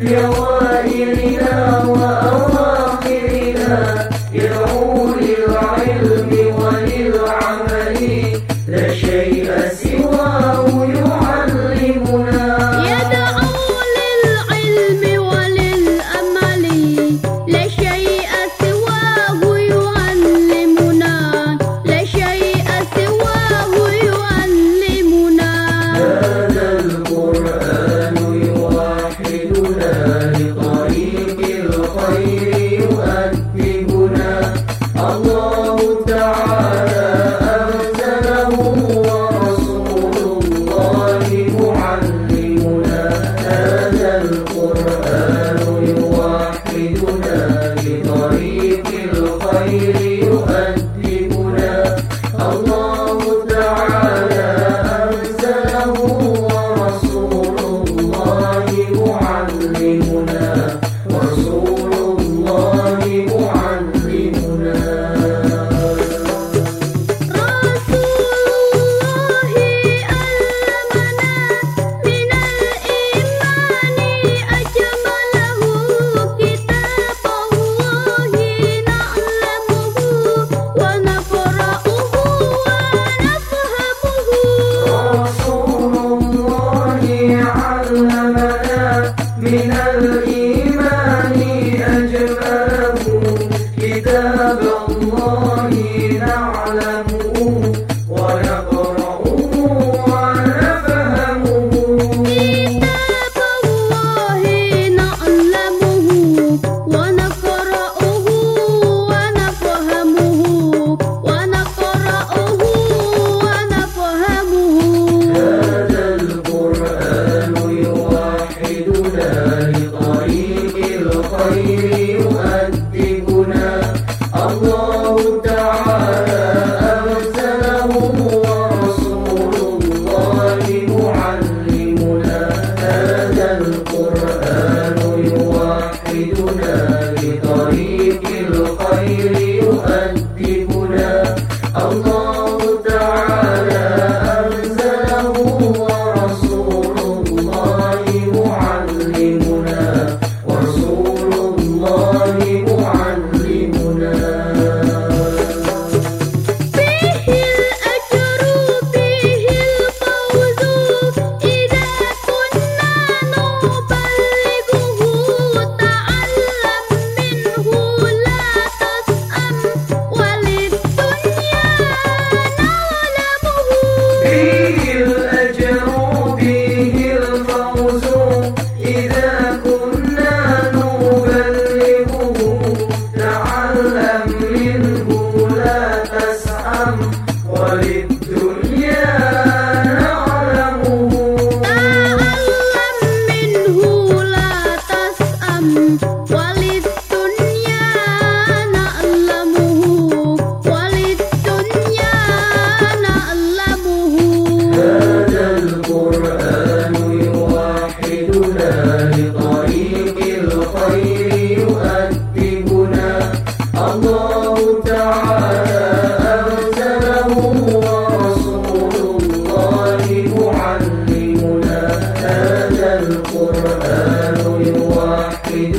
لوالدنا وأواخرنا يدعو للعلم وللعمل لا شيء سواه يوم the الإنسان بواحد